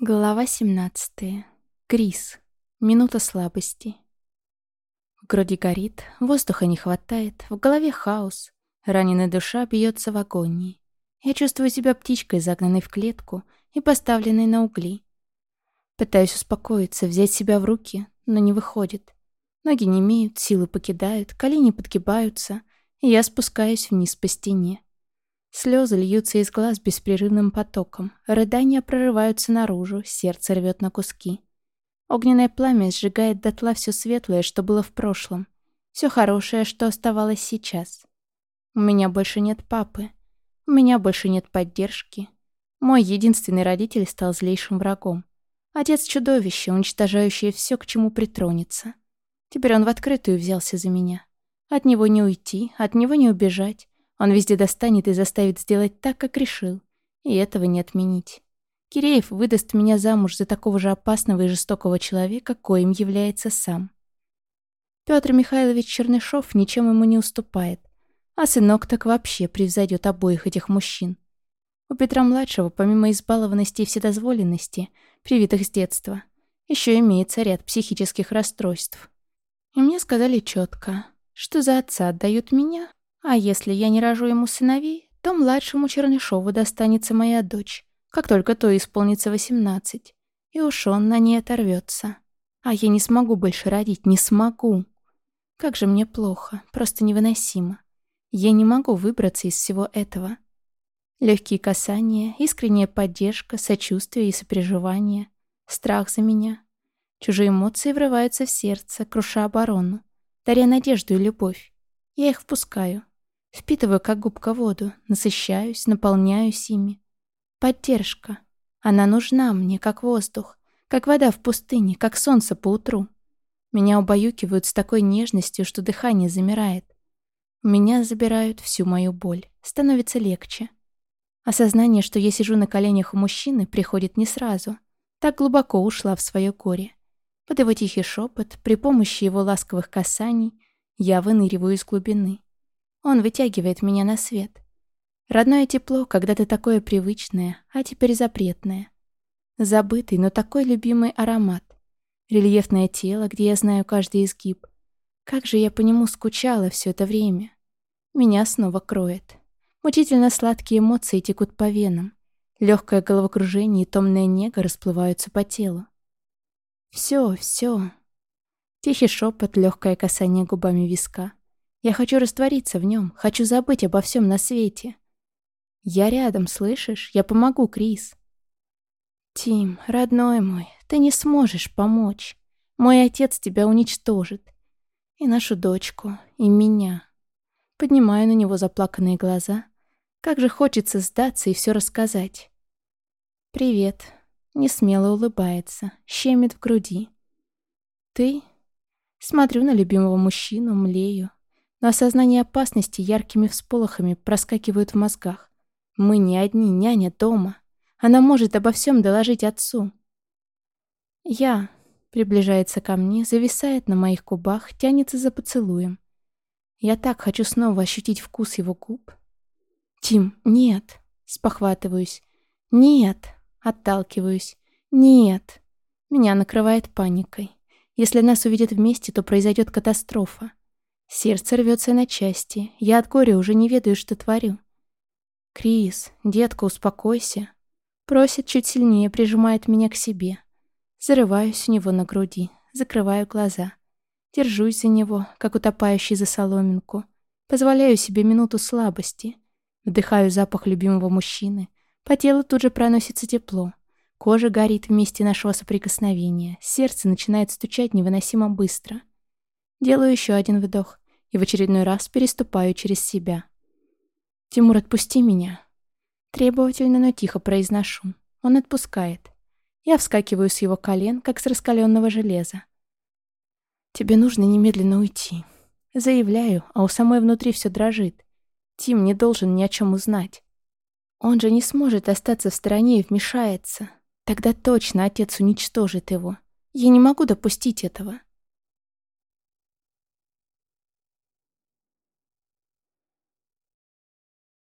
Глава 17. Крис. Минута слабости. В груди горит, воздуха не хватает, в голове хаос. Раненая душа бьется в агонии. Я чувствую себя птичкой, загнанной в клетку и поставленной на угли. Пытаюсь успокоиться, взять себя в руки, но не выходит. Ноги не имеют, силы покидают, колени подгибаются, и я спускаюсь вниз по стене. Слезы льются из глаз беспрерывным потоком, рыдания прорываются наружу, сердце рвет на куски. Огненное пламя сжигает дотла все светлое, что было в прошлом, все хорошее, что оставалось сейчас. У меня больше нет папы, у меня больше нет поддержки. Мой единственный родитель стал злейшим врагом. Отец чудовище, уничтожающее все, к чему притронется. Теперь он в открытую взялся за меня. От него не уйти, от него не убежать. Он везде достанет и заставит сделать так, как решил. И этого не отменить. Киреев выдаст меня замуж за такого же опасного и жестокого человека, коим является сам. Петр Михайлович Чернышов ничем ему не уступает, а сынок так вообще превзойдет обоих этих мужчин. У Петра-младшего, помимо избалованности и вседозволенности, привитых с детства, еще имеется ряд психических расстройств. И мне сказали четко, что за отца отдают меня, а если я не рожу ему сыновей, то младшему Чернышову достанется моя дочь, как только то исполнится восемнадцать. И уж он на ней оторвется. А я не смогу больше родить, не смогу. Как же мне плохо, просто невыносимо. Я не могу выбраться из всего этого. Легкие касания, искренняя поддержка, сочувствие и сопереживание, страх за меня. Чужие эмоции врываются в сердце, круша оборону, даря надежду и любовь. Я их впускаю, Впитываю, как губка, воду, насыщаюсь, наполняюсь ими. Поддержка. Она нужна мне, как воздух, как вода в пустыне, как солнце по утру. Меня убаюкивают с такой нежностью, что дыхание замирает. Меня забирают всю мою боль. Становится легче. Осознание, что я сижу на коленях у мужчины, приходит не сразу. Так глубоко ушла в свое горе. Под его тихий шепот, при помощи его ласковых касаний, я выныриваю из глубины. Он вытягивает меня на свет. Родное тепло, когда-то такое привычное, а теперь запретное. Забытый, но такой любимый аромат. Рельефное тело, где я знаю каждый изгиб. Как же я по нему скучала все это время. Меня снова кроет. Мучительно сладкие эмоции текут по венам. Легкое головокружение и томная нега расплываются по телу. Все, все. Тихий шепот, легкое касание губами виска. Я хочу раствориться в нем, хочу забыть обо всем на свете. Я рядом, слышишь? Я помогу, Крис. Тим, родной мой, ты не сможешь помочь. Мой отец тебя уничтожит. И нашу дочку, и меня. Поднимаю на него заплаканные глаза. Как же хочется сдаться и все рассказать. «Привет», — несмело улыбается, щемит в груди. «Ты?» Смотрю на любимого мужчину, млею, но осознание опасности яркими всполохами проскакивают в мозгах. Мы не одни, няня дома. Она может обо всем доложить отцу. Я приближается ко мне, зависает на моих губах, тянется за поцелуем. Я так хочу снова ощутить вкус его губ. «Тим, нет!» — спохватываюсь. «Нет!» — отталкиваюсь. «Нет!» Меня накрывает паникой. Если нас увидят вместе, то произойдет катастрофа. Сердце рвется на части. Я от горя уже не ведаю, что творю. «Крис, детка, успокойся». Просит чуть сильнее, прижимает меня к себе. Зарываюсь у него на груди, закрываю глаза. Держусь за него, как утопающий за соломинку. Позволяю себе минуту слабости. Вдыхаю запах любимого мужчины. По телу тут же проносится тепло. Кожа горит вместе нашего соприкосновения. Сердце начинает стучать невыносимо быстро. Делаю еще один вдох и в очередной раз переступаю через себя. «Тимур, отпусти меня!» Требовательно, но тихо произношу. Он отпускает. Я вскакиваю с его колен, как с раскаленного железа. «Тебе нужно немедленно уйти». Заявляю, а у самой внутри все дрожит. Тим не должен ни о чем узнать. Он же не сможет остаться в стороне и вмешается. Тогда точно отец уничтожит его. Я не могу допустить этого.